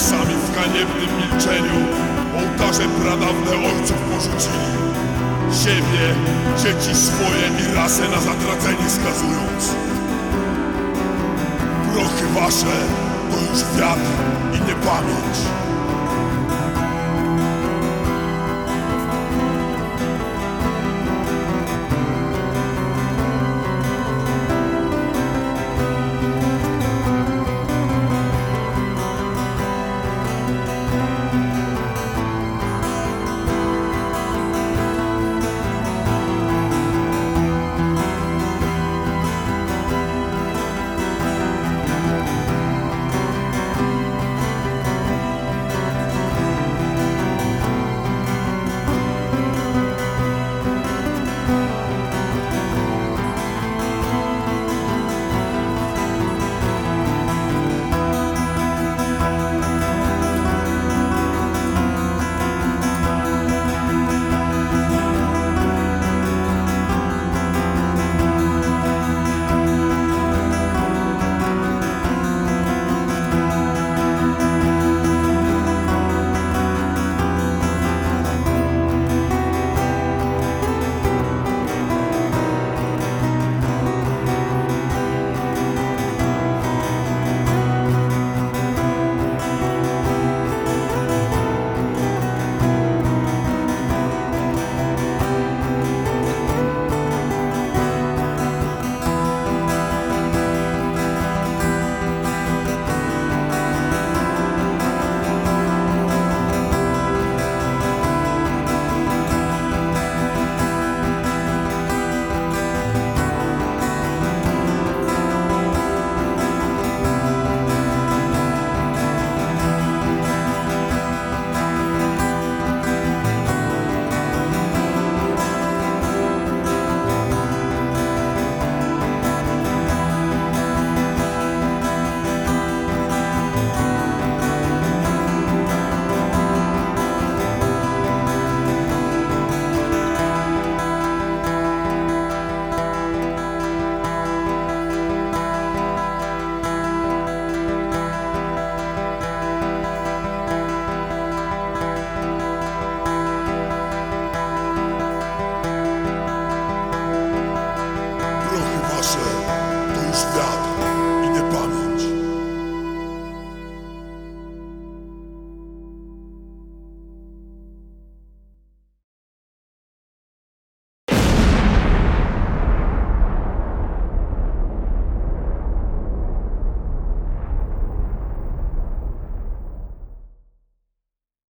sami w haniebnym milczeniu Ołtarze pradawne ojców porzucili Siebie, dzieci swoje i rasę na zatracenie skazując Prochy wasze to już wiatr i nie pamięć.